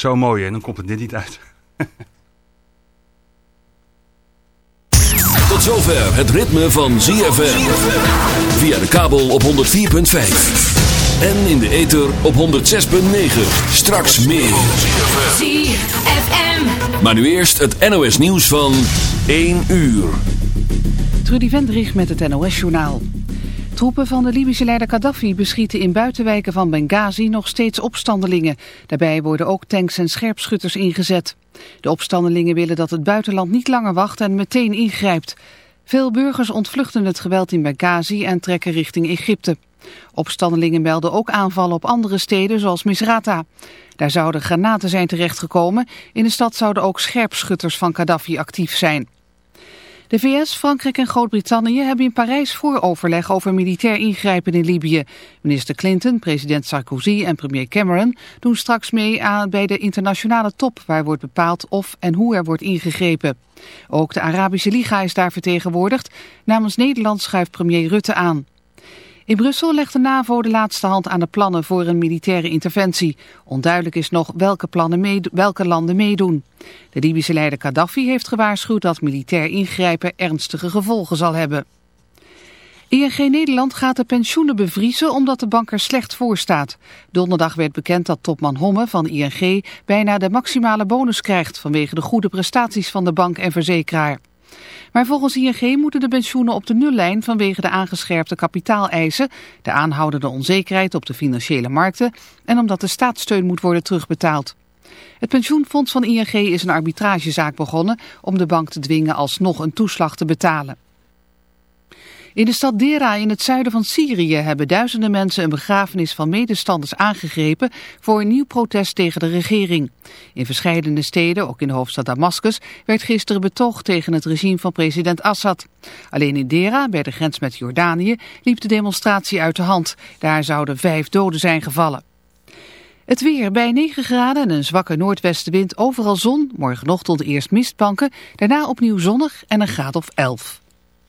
zo mooi en dan komt het dit niet uit. Tot zover het ritme van ZFM. Via de kabel op 104.5. En in de ether op 106.9. Straks meer. ZFM. Maar nu eerst het NOS nieuws van 1 uur. Trudy Vendrich met het NOS-journaal. Troepen van de Libische leider Gaddafi beschieten in buitenwijken van Benghazi nog steeds opstandelingen. Daarbij worden ook tanks en scherpschutters ingezet. De opstandelingen willen dat het buitenland niet langer wacht en meteen ingrijpt. Veel burgers ontvluchten het geweld in Benghazi en trekken richting Egypte. Opstandelingen melden ook aanvallen op andere steden zoals Misrata. Daar zouden granaten zijn terechtgekomen. In de stad zouden ook scherpschutters van Gaddafi actief zijn. De VS, Frankrijk en Groot-Brittannië hebben in Parijs vooroverleg over militair ingrijpen in Libië. Minister Clinton, president Sarkozy en premier Cameron doen straks mee aan bij de internationale top waar wordt bepaald of en hoe er wordt ingegrepen. Ook de Arabische Liga is daar vertegenwoordigd. Namens Nederland schuift premier Rutte aan. In Brussel legt de NAVO de laatste hand aan de plannen voor een militaire interventie. Onduidelijk is nog welke, plannen welke landen meedoen. De Libische leider Gaddafi heeft gewaarschuwd dat militair ingrijpen ernstige gevolgen zal hebben. ING Nederland gaat de pensioenen bevriezen omdat de bank er slecht voor staat. Donderdag werd bekend dat topman Homme van ING bijna de maximale bonus krijgt vanwege de goede prestaties van de bank en verzekeraar. Maar volgens ING moeten de pensioenen op de nullijn vanwege de aangescherpte kapitaaleisen, de aanhoudende onzekerheid op de financiële markten en omdat de staatssteun moet worden terugbetaald. Het pensioenfonds van ING is een arbitragezaak begonnen om de bank te dwingen alsnog een toeslag te betalen. In de stad Dera in het zuiden van Syrië hebben duizenden mensen een begrafenis van medestanders aangegrepen voor een nieuw protest tegen de regering. In verschillende steden, ook in de hoofdstad Damascus, werd gisteren betoogd tegen het regime van president Assad. Alleen in Dera, bij de grens met Jordanië, liep de demonstratie uit de hand. Daar zouden vijf doden zijn gevallen. Het weer bij 9 graden en een zwakke noordwestenwind, overal zon, morgenochtend eerst mistbanken, daarna opnieuw zonnig en een graad of 11.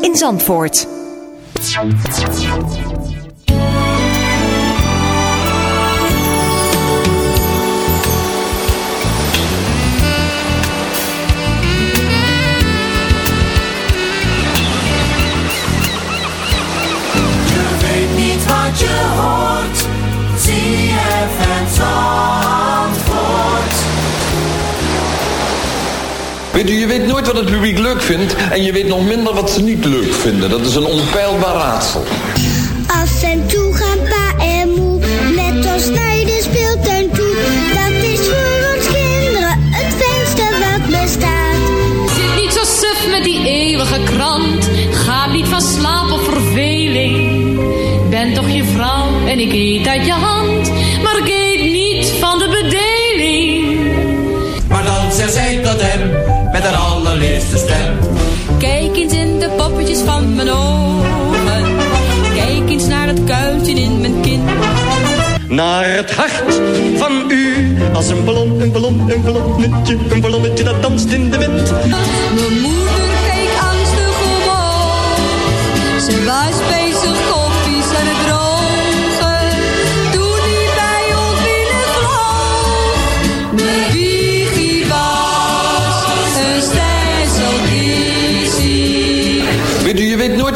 in Zandvoort. Je weet niet wat je hoort. ZFM Zandvoort. Weet u, je weet nooit wat het publiek leuk vindt en je weet nog minder wat ze niet leuk vinden. Dat is een onpeilbaar raadsel. Af en toe gaan pa en moe met ons naar de speeltuin toe. Dat is voor ons kinderen het fijnste wat bestaat. Zit niet zo suf met die eeuwige krant. Ga niet van slaap of verveling. Ben toch je vrouw en ik eet uit je hand. Maar ik stem. Kijk eens in de poppetjes van mijn ogen. Kijk eens naar het kuiltje in mijn kin. Naar het hart van u Als een ballon, een ballon, een ballonnetje, een ballonnetje dat danst in de wind. Mijn moeder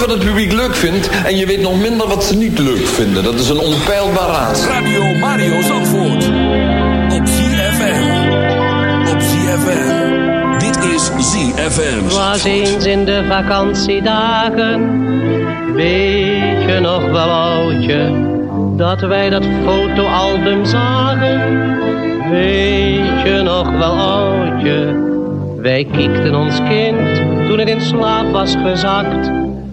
wat het publiek leuk vindt en je weet nog minder wat ze niet leuk vinden. Dat is een onpeilbaar raadsel. Radio Mario Zandvoort. Op ZFM. Op ZFM. Dit is ZFM. was eens in de vakantiedagen. Weet je nog wel, oudje, dat wij dat fotoalbum zagen? Weet je nog wel, oudje, wij kiekten ons kind toen het in slaap was gezakt.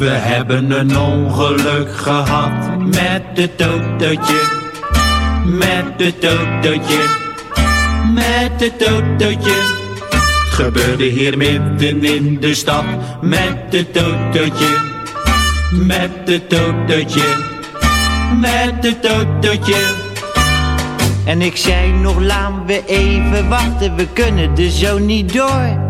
We hebben een ongeluk gehad met het autootje. Met het autootje. Met het autootje. Het gebeurde hier midden in de stad. Met het autootje. Met het autootje. Met het autootje. En ik zei nog, laten we even wachten, we kunnen er zo niet door.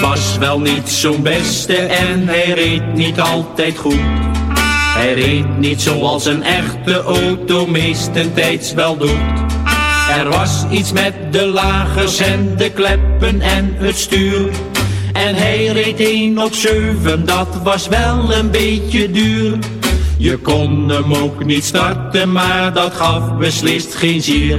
Was wel niet zo'n beste en hij reed niet altijd goed. Hij reed niet zoals een echte auto meestentijds wel doet. Er was iets met de lagers en de kleppen en het stuur. En hij reed 1 op 7, dat was wel een beetje duur. Je kon hem ook niet starten, maar dat gaf beslist geen zier.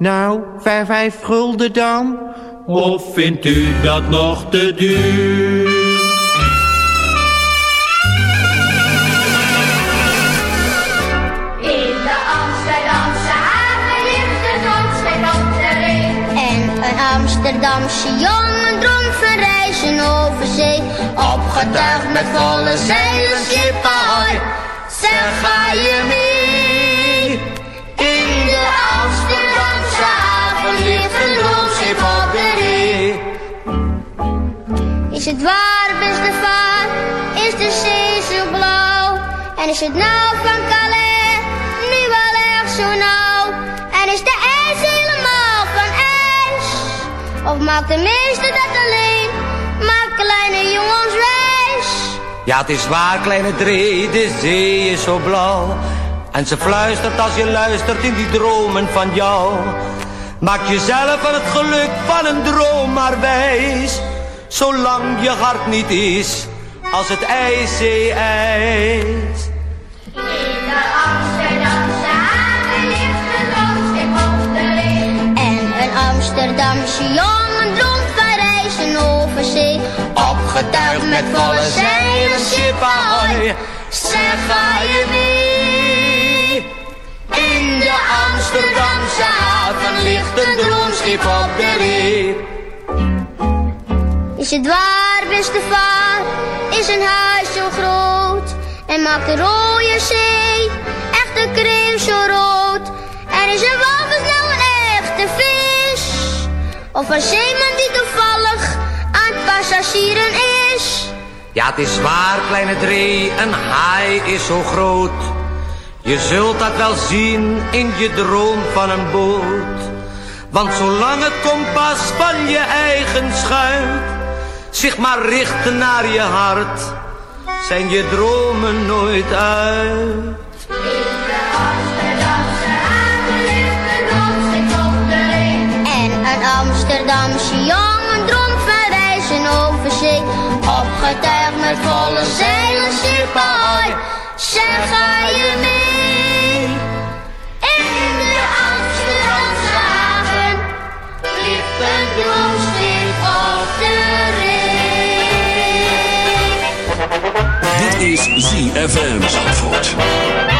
Nou, vijf, vijf gulden dan? Of vindt u dat nog te duur? In de Amsterdamse haven ligt een handschip op de ring. En een Amsterdamse jongen droom van reizen over zee. Opgetuigd met volle zeilen, schip ahoy. Zeg, ga je mee? Is het waar, beste vaar? Is de zee zo blauw? En is het nou van Calais nu wel echt zo nauw? En is de ijs helemaal van ijs? Of maakt de meeste dat alleen? Maakt kleine jongens wijs? Ja, het is waar, kleine Dree, de zee is zo blauw. En ze fluistert als je luistert in die dromen van jou. Maak jezelf van het geluk van een droom maar wijs. Zolang je hart niet is als het ijszee-ijs. In de Amsterdamse haven ligt een droomschip op de ring. En een Amsterdamse jongen droomt van reizen over zee. Opgetuigd met volle zeilen, schip ahoy. Zeg, ga je mee? Is het waar, beste vaar? Is een huis zo groot? En maakt de rode zee echt de kreeuw zo rood? En is een walvis nou een echte vis? Of een zeeman die toevallig aan het passagieren is? Ja, het is waar, kleine Dree, een haai is zo groot. Je zult dat wel zien in je droom van een boot. Want zolang het kompas van je eigen schuit zich maar richt naar je hart, zijn je dromen nooit uit. En een Amsterdamse jongen droomt van reizen over zee. Opgetuigd met volle zeilen, ahoy. Zeg, ga je mee? In de Amsterdamse haven ligt een droomschip is ZFM Zandvoort.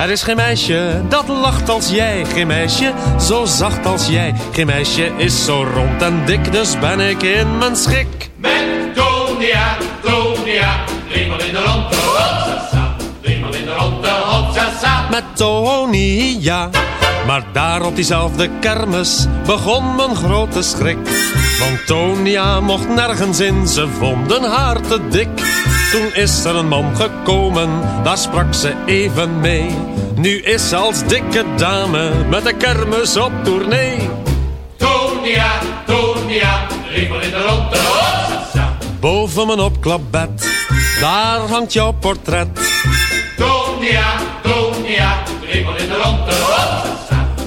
Er is geen meisje dat lacht als jij, geen meisje zo zacht als jij. Geen meisje is zo rond en dik, dus ben ik in mijn schik. Met Tonia, Tonia, driemaal in de ronde, hopsasa. Driemaal in de ronde, hopsasa. Met Tony, ja. Maar daar op diezelfde kermis begon mijn grote schrik. Want Tonia mocht nergens in, ze vonden haar te dik. Toen is er een man gekomen, daar sprak ze even mee. Nu is ze als dikke dame met de kermis op tournee. Tonia, Tonia, driemaal in de ronde, hopsasa. Boven mijn opklapbed, daar hangt jouw portret. Tonia, Tonia, driemaal in de ronde, hopsasa.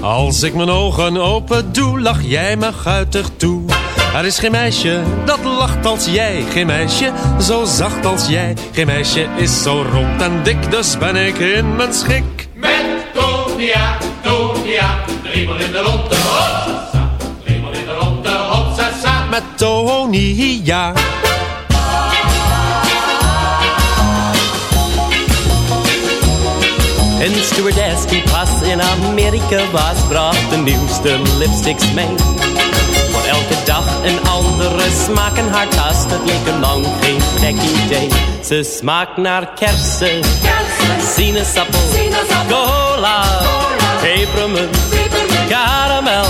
Als ik mijn ogen open doe, lach jij me guitig toe. Er is geen meisje dat lacht als jij, geen meisje zo zacht als jij. Geen meisje is zo rond en dik, dus ben ik in mijn schik. Met Tonia, Tonia, driemaal in de ronde, hopsasa. Driemaal in de ronde, hopsasa. Met Tony, Een stewardess die pas in Amerika was, bracht de nieuwste lipsticks mee. Voor elke dag een andere smaak in haar tas, dat leek een lang geen gek idee. Ze smaakt naar kersen, sinaasappel, cola, pepermunt, karamel,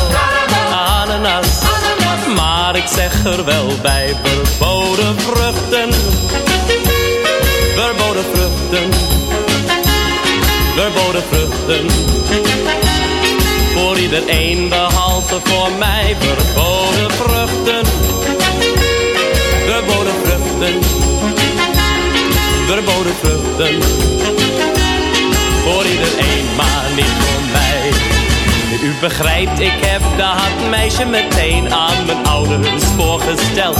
ananas. Maar ik zeg er wel bij, verboden vruchten, verboden vruchten. Voor iedereen behalve voor mij verboden vruchten. Verboden vruchten. Verboden vruchten. Voor iedereen, maar niet voor mij. U begrijpt, ik heb dat meisje meteen aan mijn ouders voorgesteld.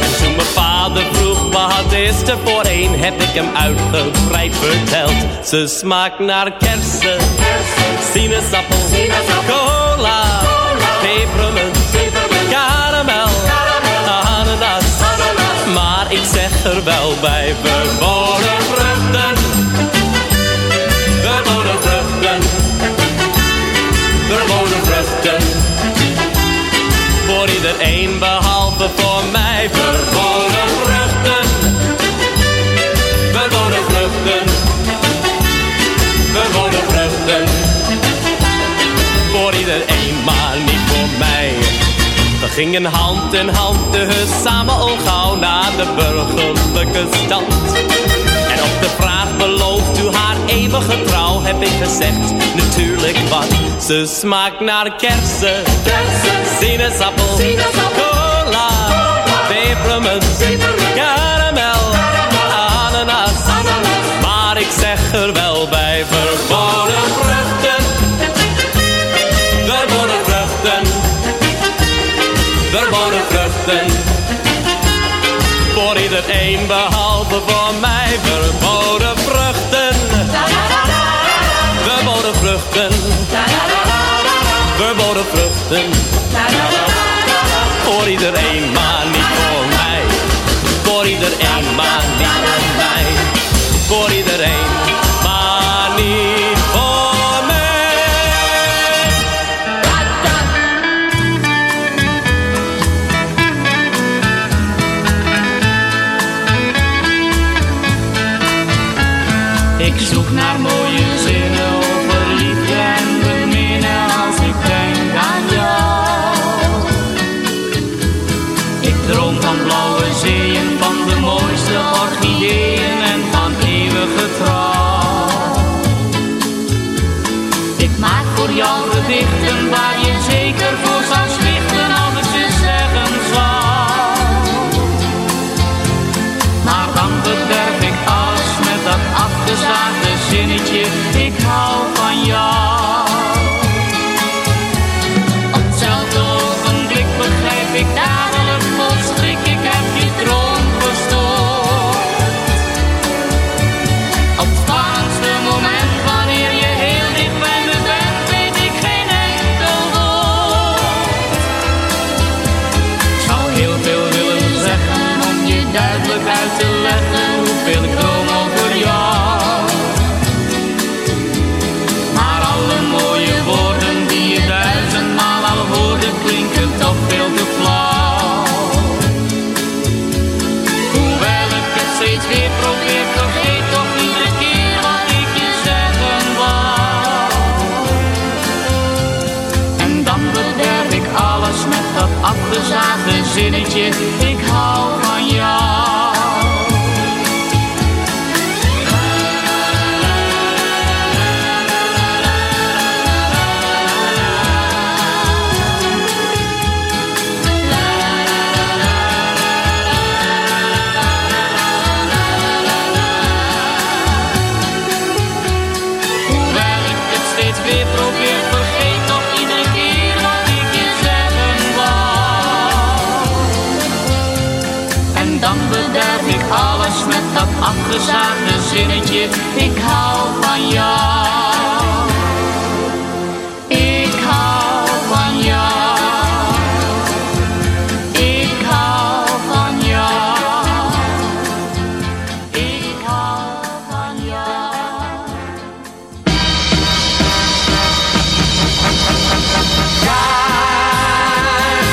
En toen mijn vader vroeg wat is er voor een, heb ik hem uitgebreid verteld. Ze smaakt naar kersen, sinaasappel, cola, pepermunt, karamel, ananas. Maar ik zeg er wel bij, verboden gingen hand in hand dus samen al gauw naar de burgerlijke stand. En op de vraag belooft u haar eeuwige trouw? heb ik gezegd, natuurlijk wat. Ze smaakt naar kersen, sinaasappel, cola, pepermunt, karamel, ananas. Maar ik zeg er wel behalve voor mij, verboden vruchten. Verboden vruchten. Vruchten. Voor iedereen, maar niet voor mij. Voor iedereen, maar niet voor mij. Voor iedereen, zeker zinnetje, afgezaagde zinnetje, ik hou van jou. Ik hou van jou. Ik hou van jou. Ik hou van jou.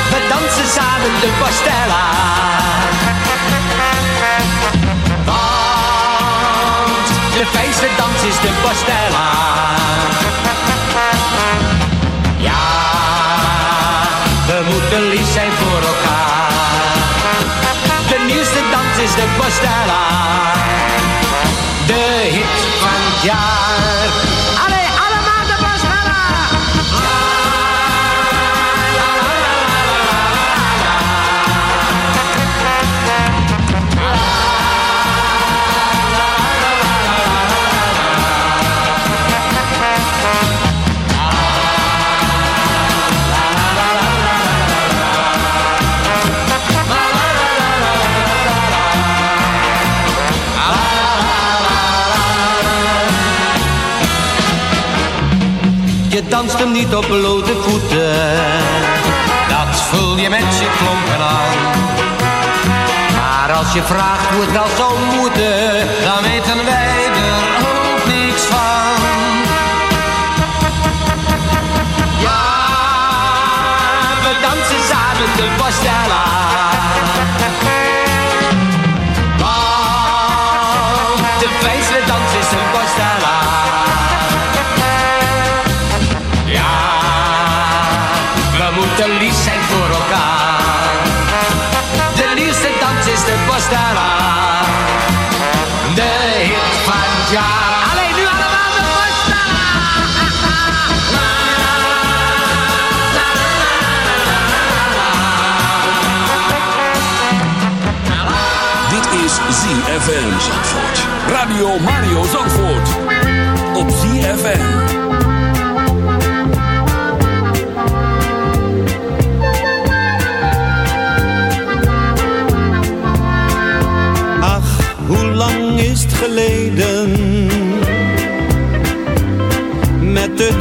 We dansen samen de Bastella. Bastella. Ja, we moeten lief zijn voor elkaar. De nieuwste dans is de Bastella. De hit van het jaar. Je danst hem niet op blote voeten. Dat voel je met je klompen aan. Maar als je vraagt hoe het wel zou moeten, de hit van het jaar. Alleen nu allemaal de Dit is ZFM Zandvoort. Radio Mario Zandvoort. Op ZFM.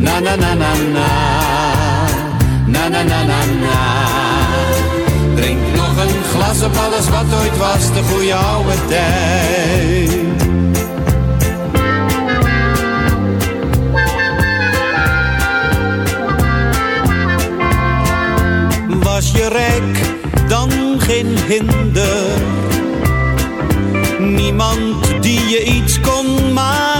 na na na na na na na na na na Drink nog een glas op alles wat ooit was, de goede oude tijd. Was je rijk, dan geen hinder. Niemand die je iets kon maken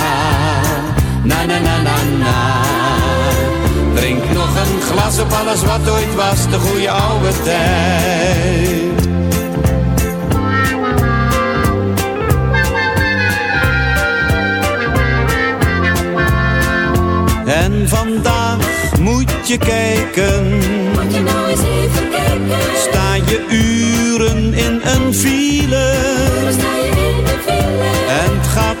Na na na na na. Drink nog een glas op alles wat ooit was, de goede oude tijd. En vandaag moet je kijken. Moet je nou eens even kijken. Sta je uren in een file. Sta je in de file. En het gaat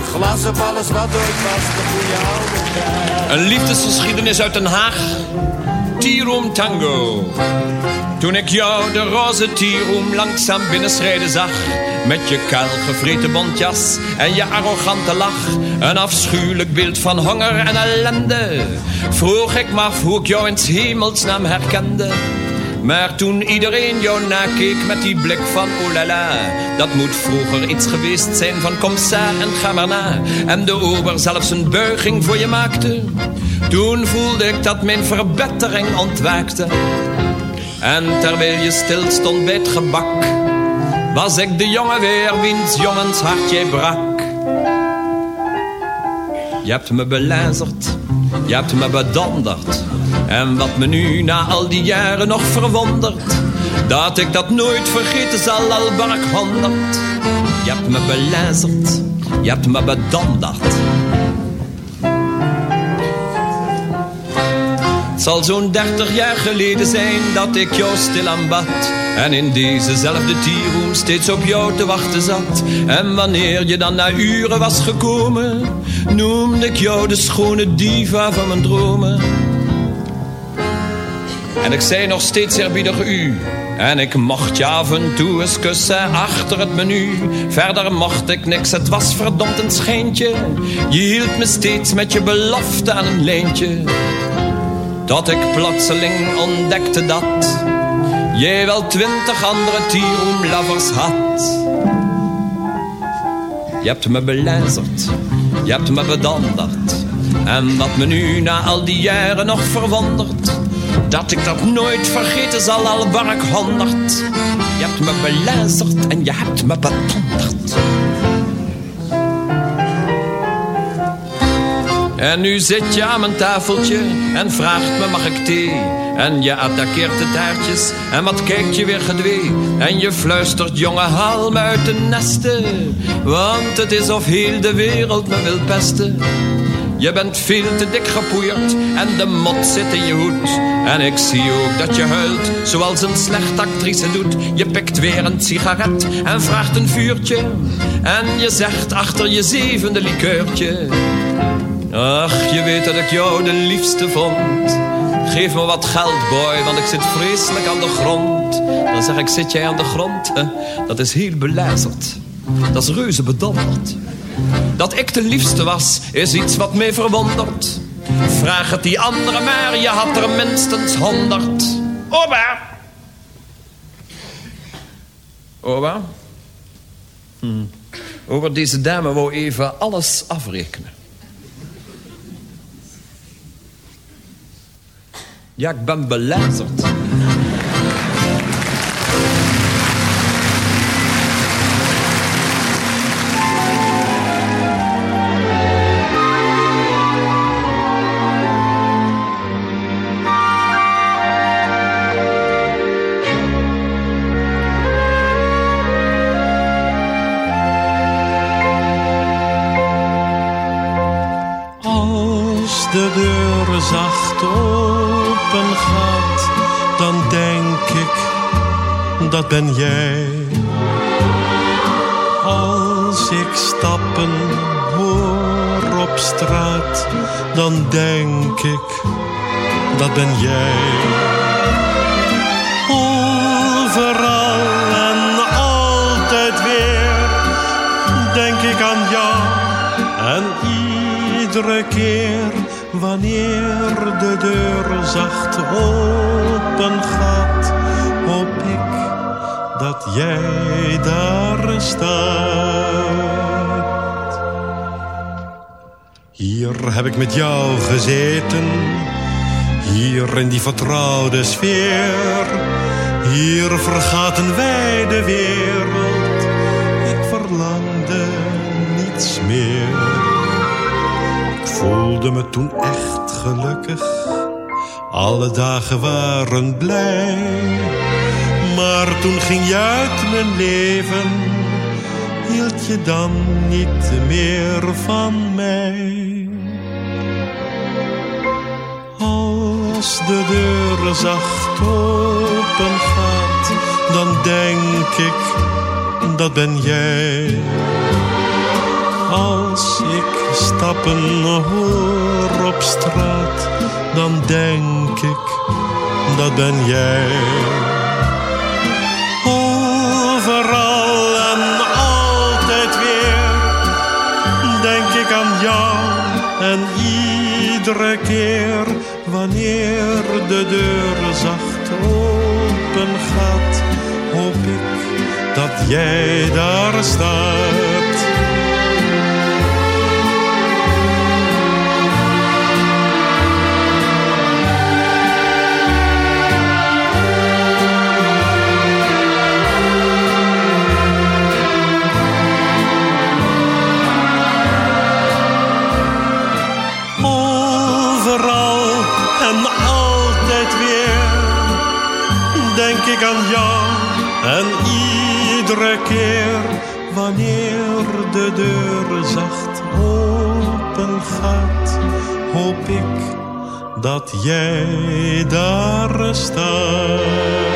Glas op alles wat ooit was, de goede oude. Een liefdesgeschiedenis uit Den Haag. Tiroom Tango. Toen ik jou de roze Tiroom langzaam binnenschrijden zag. Met je kaal gevreten bontjas en je arrogante lach. Een afschuwelijk beeld van honger en ellende. Vroeg ik me af hoe ik jou in hemelsnaam herkende. Maar toen iedereen jou nakeek met die blik van oh la la, dat moet vroeger iets geweest zijn van kom en ga maar na. En de ober zelfs een buiging voor je maakte. Toen voelde ik dat mijn verbetering ontwaakte. En terwijl je stil stond bij het gebak, was ik de jongen weer wiens jongens hart jij brak. Je hebt me belazerd, je hebt me bedonderd. En wat me nu na al die jaren nog verwondert, dat ik dat nooit vergeten zal, al ben ik. Je hebt me belazerd, je hebt me bedonderd. Zal zo'n dertig jaar geleden zijn dat ik jou stil aanbad. En in dezezelfde tierroom steeds op jou te wachten zat. En wanneer je dan na uren was gekomen, noemde ik jou de schone diva van mijn dromen. En ik zei nog steeds eerbiedig u. En ik mocht je af en toe eens kussen achter het menu. Verder mocht ik niks, het was verdomd een schijntje. Je hield me steeds met je belofte aan een lijntje. Tot ik plotseling ontdekte dat jij wel twintig andere tierroomlovers had. Je hebt me belazerd, je hebt me bedonderd. En wat me nu na al die jaren nog verwondert, dat ik dat nooit vergeten zal, al ben ik honderd. Je hebt me belazerd en je hebt me bedonderd. En nu zit je aan mijn tafeltje en vraagt me mag ik thee? En je attaqueert de taartjes en wat kijkt je weer gedwee? En je fluistert jongen haal uit de nesten. Want het is of heel de wereld me wil pesten. Je bent veel te dik gepoeierd en de mot zit in je hoed. En ik zie ook dat je huilt zoals een slechte actrice doet. Je pikt weer een sigaret en vraagt een vuurtje. En je zegt achter je zevende likeurtje. Ach, je weet dat ik jou de liefste vond. Geef me wat geld, boy, want ik zit vreselijk aan de grond. Dan zeg ik, zit jij aan de grond? Hè? Dat is heel belazerd. Dat is reuze bedonderd. Dat ik de liefste was, is iets wat mij verwondert. Vraag het die andere maar, je had er minstens honderd. Oba! Oba? Hm. Over deze dame wou even alles afrekenen. Ja, ik ben belazerd. Ben jij. Overal en altijd weer, denk ik aan jou en iedere keer wanneer de deur zacht open gaat, hoop ik dat jij daar staat. Hier heb ik met jou gezeten, hier in die vertrouwde sfeer. Hier vergaten wij de wereld, ik verlangde niets meer. Ik voelde me toen echt gelukkig, alle dagen waren blij. Maar toen ging je uit mijn leven, hield je dan niet meer van mij. Als de deur zacht open gaat, dan denk ik, dat ben jij. Als ik stappen hoor op straat, dan denk ik, dat ben jij. Overal en altijd weer, denk ik aan jou en iedere keer wanneer de deur zacht open gaat, hoop ik dat jij daar staat. Ik aan jou en iedere keer wanneer de deur zacht open gaat, hoop ik dat jij daar staat.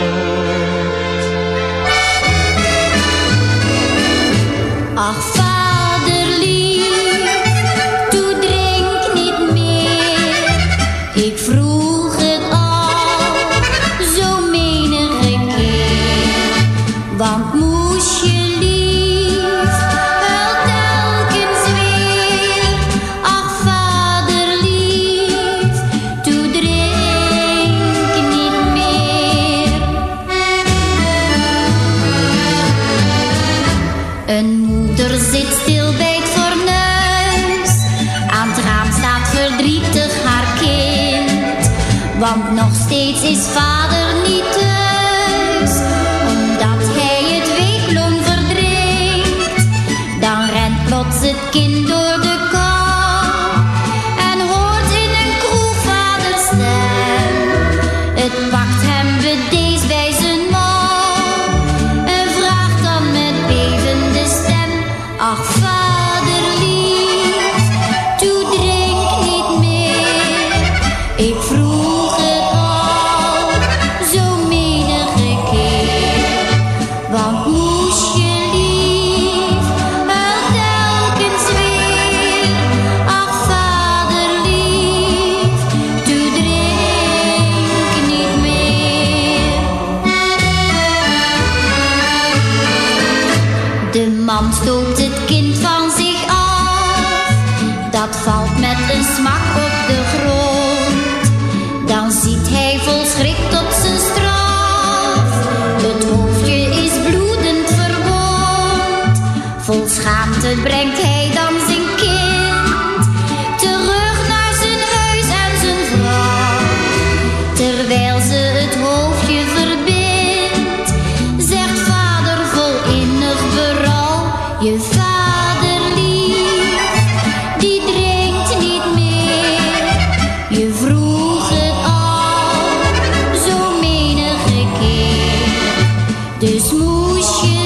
Dus moest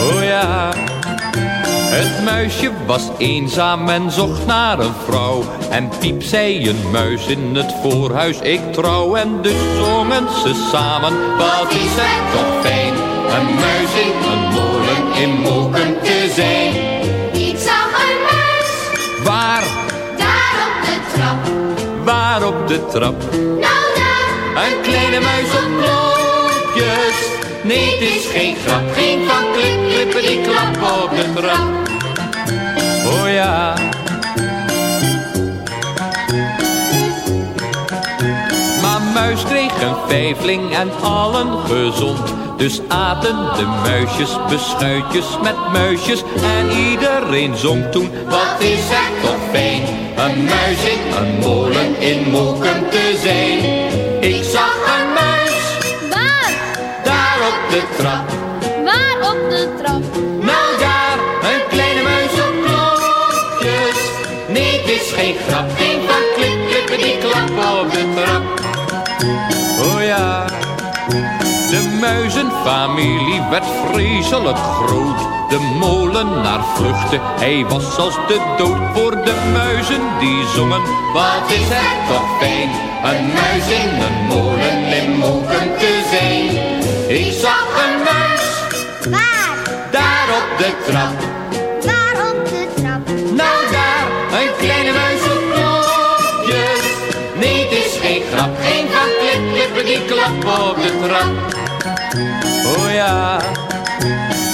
Oh ja, het muisje was eenzaam en zocht naar een vrouw. En piep zei een muis in het voorhuis, ik trouw. En dus zongen ze samen, wat is het toch fijn. Een muis in een molen in Moken te zijn. ik zag een muis, Waar, daar op de trap. waar op de trap? Nou daar, Een kleine muis op klokjes. Nee, het is geen grap, geen van klip, klippen die klap op de trap. Oh ja. Maar muis kreeg een vijfling en allen gezond. Dus aten de muisjes beschuitjes met muisjes. En iedereen zong toen, wat is het toch fijn. Een muis in een molen in Moken te zijn. Ik zag de trap. waar op de trap. Nou daar, een kleine muis op klokjes. Nee, het is geen grap, geen van klippen die klap op de trap. Oh ja, de muizenfamilie werd vreselijk groot. De molenaar vluchtte, hij was als de dood voor de muizen die zongen. Wat is het toch fijn, een muis in een molen in Moken te zijn. Ik zag de trap. waar op de trap. Nou daar, een kleine muis op knopjes. Nee, het is geen grap, geen van klip, klippen die klap op de trap. Oh ja,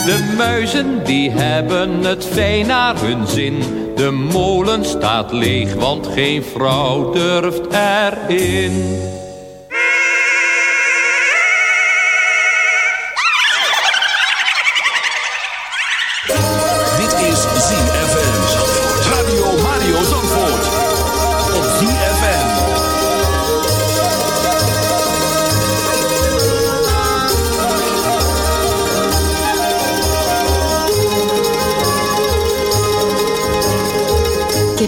de muizen die hebben het fijn naar hun zin. De molen staat leeg, want geen vrouw durft erin.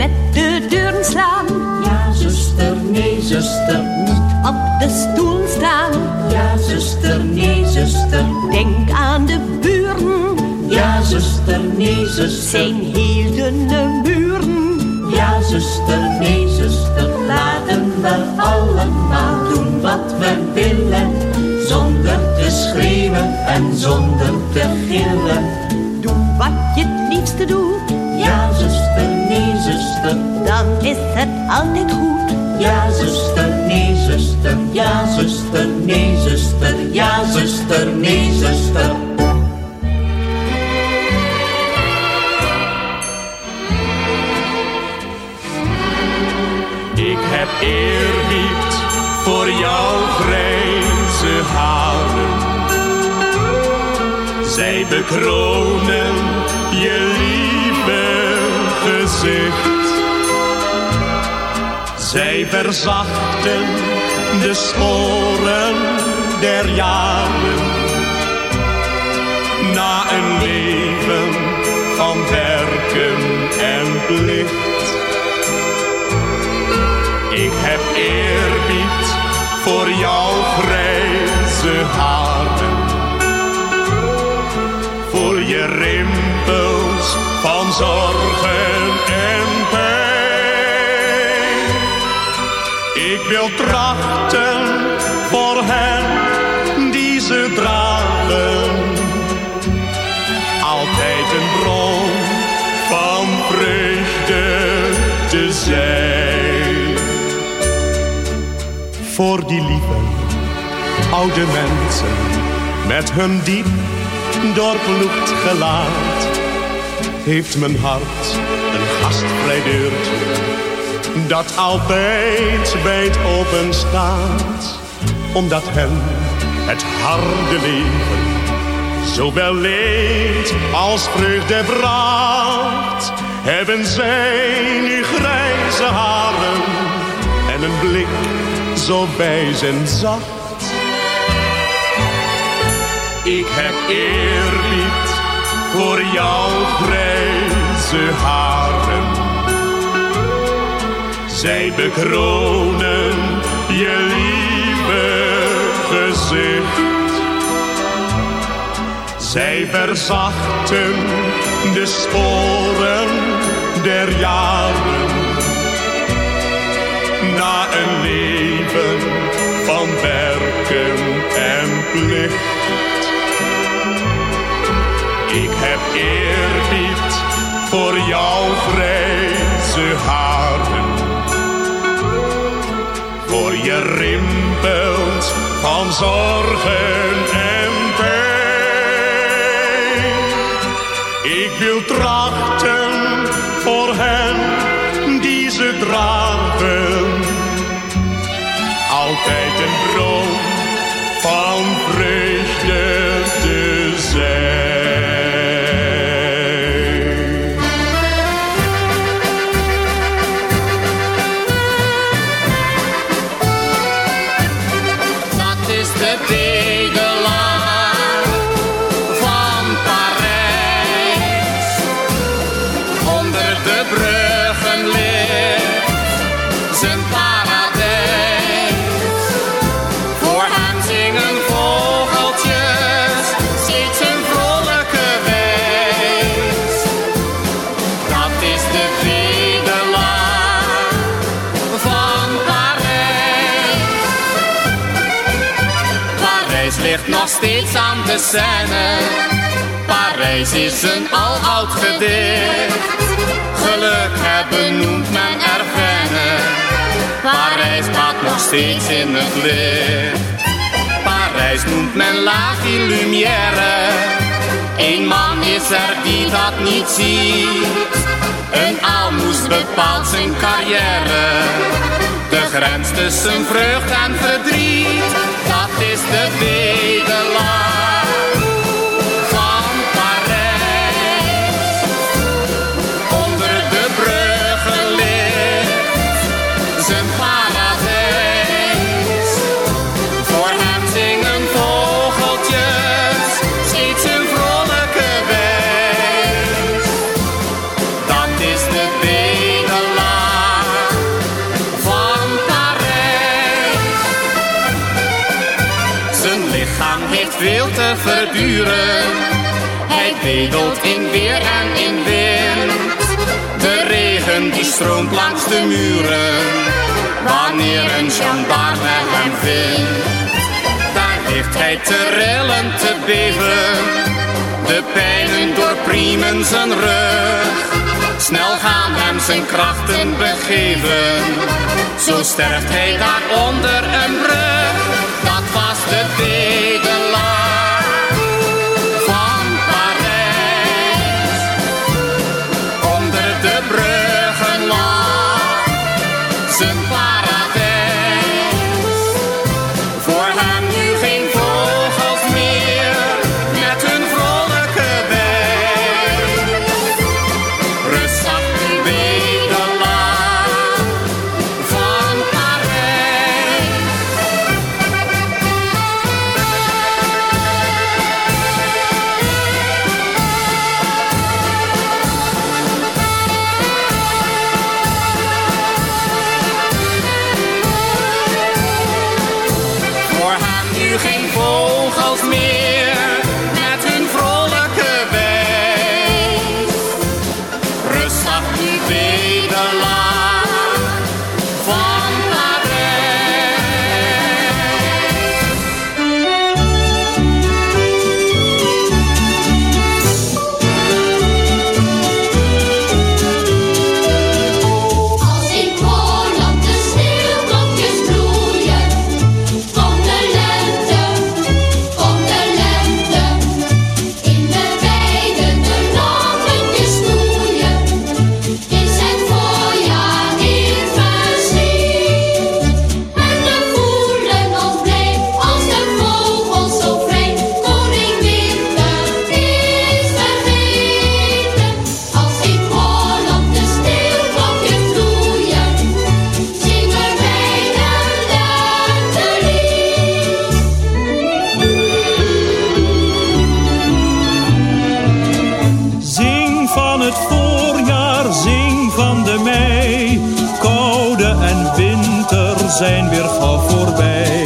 met de deuren slaan. Ja, zuster, nee, zuster. Niet op de stoel staan. Ja, zuster, nee, zuster. Denk aan de buren. Ja, zuster, nee, zuster. Zijn heel dunne muren. Ja, zuster, nee, zuster. Laten we allemaal doen wat we willen. Zonder te schreeuwen en zonder te gillen. Doe wat je het liefste doet. Ja, zuster, nee, zuster. Dan is het altijd goed. Ja, zuster, nee, zuster. Ja, zuster, nee, zuster. Ja, zuster, nee, zuster. Ik heb eerbied voor jouw grijze haren. Zij bekronen je Zij verzachten de sporen der jaren. Na een leven van werken en plicht. Ik heb eerbied voor jouw grijze haren. Voor je van zorgen en pijn. Ik wil trachten voor hen die ze dragen. Altijd een bron van vreugde te zijn voor die lieve oude mensen met hun diep doorploegd gelaat. Heeft mijn hart een gastvrij deurtje dat altijd wijd open staat. Omdat hen het harde leven zowel leed als vreugde bracht. Hebben zij nu grijze haren en een blik zo wijs en zacht. Ik heb eerbied voor jouw grijze haren. Zij bekronen je lieve gezicht. Zij verzachten de sporen der jaren na een leven van werken en plicht. Ik heb eerbied voor jouw grijze haren. Voor je rimpels van zorgen en pijn. Ik wil trachten voor hen die ze dragen. Nog steeds aan de Seine. Parijs is een aloud gedicht. Geluk hebben noemt men er vennen. Parijs staat nog steeds in het licht. Parijs noemt men la lumière. Eén man is er die dat niet ziet. Een aalmoes bepaalt zijn carrière. De grens tussen vreugd en verdriet, dat is de bedelaar bedelt in weer en in wind. De regen die stroomt langs de muren, wanneer een gendarme hem vindt. Daar heeft hij te rillen, te beven, de pijnen doorpriemen zijn rug. Snel gaan hem zijn krachten begeven, zo sterft hij daar onder een brug. Dat was de bede zijn weer gauw voorbij.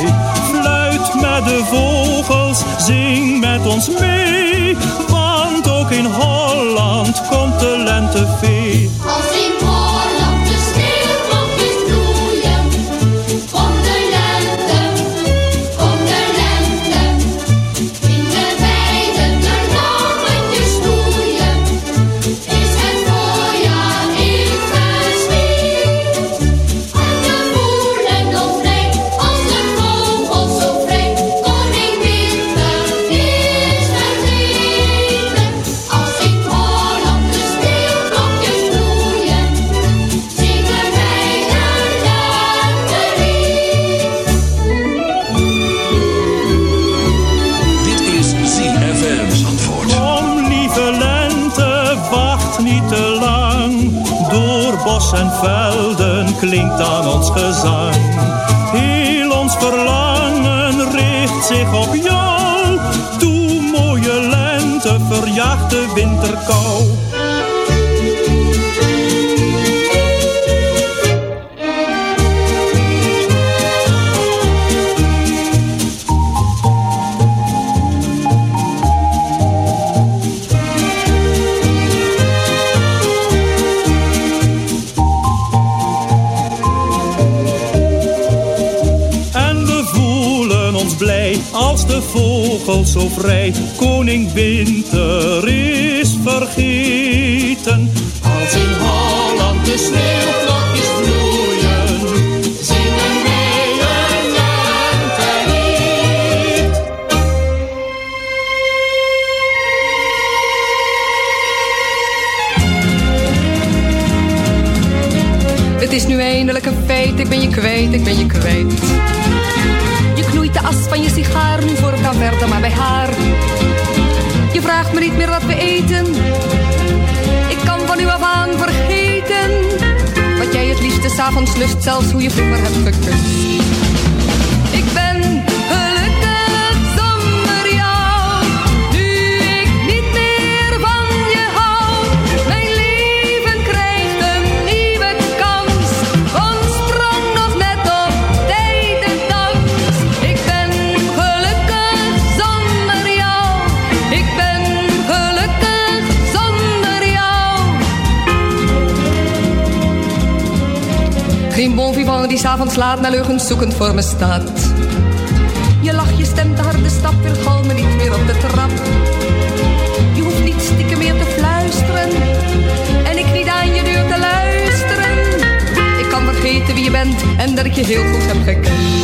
winterkou. als de vogels zo vrij koning wint. Het is nu eindelijk een feit, ik ben je kwijt, ik ben je kwijt. Je knoeit de as van je sigaar nu voor kan verder, maar bij haar. Je vraagt me niet meer wat we eten, s'avonds lust zelfs hoe je vroeger hebt gekust. Die s'avonds laat naar leugens zoekend voor me staat. Je lach, je stemt de harde stap, weer galmen niet meer op de trap. Je hoeft niet stiekem meer te fluisteren. En ik niet aan je deur te luisteren. Ik kan vergeten wie je bent en dat ik je heel goed heb gekend.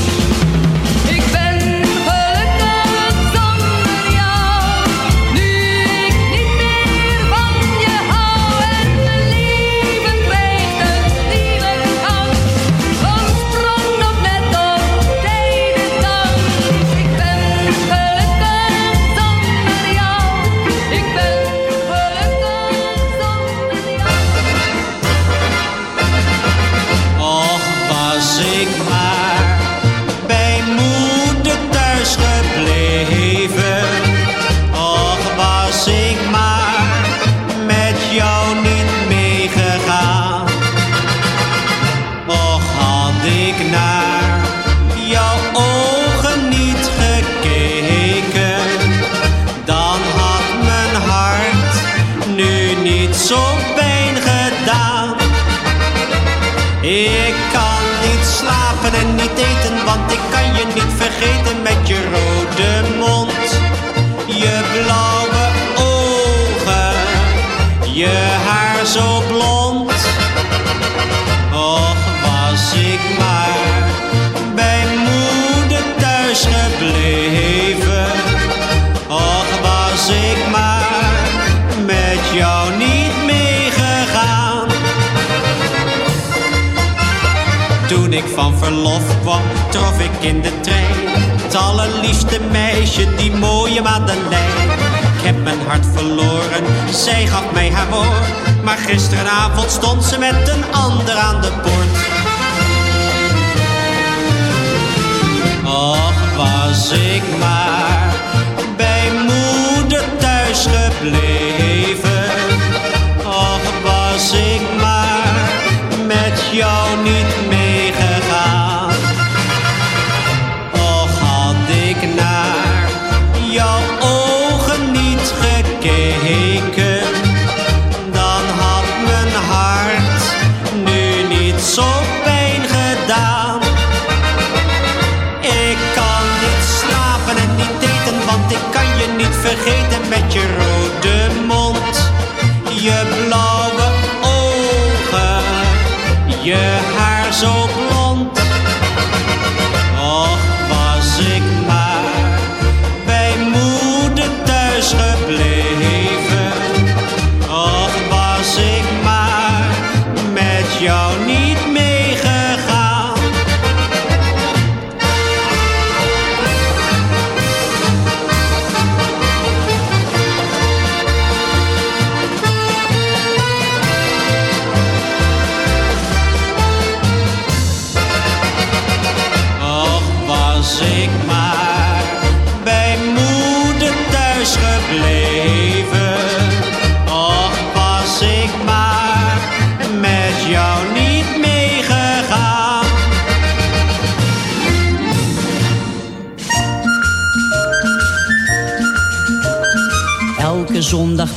Ik van verlof kwam, trof ik in de trein het allerliefste meisje, die mooie Madeleine. Ik heb mijn hart verloren, zij gaf mij haar woord. Maar gisteravond stond ze met een ander aan de poort. Och, was ik maar vergeten met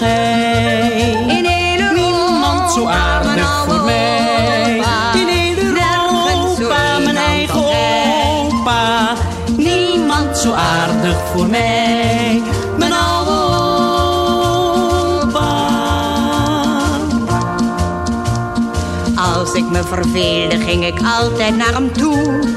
als hij. In hele Niemand zo aardig voor mij. In hele Europa, mijn eigen opa. Niemand zo aardig voor mij. Mijn oude opa. Als ik me verveelde, ging ik altijd naar hem toe.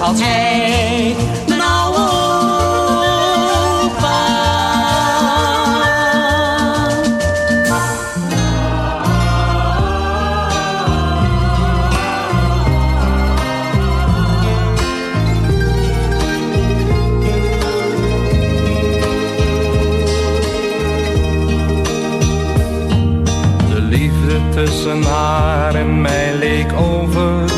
Als hij. Mijn oude opa. De liefde tussen haar en mij leek over.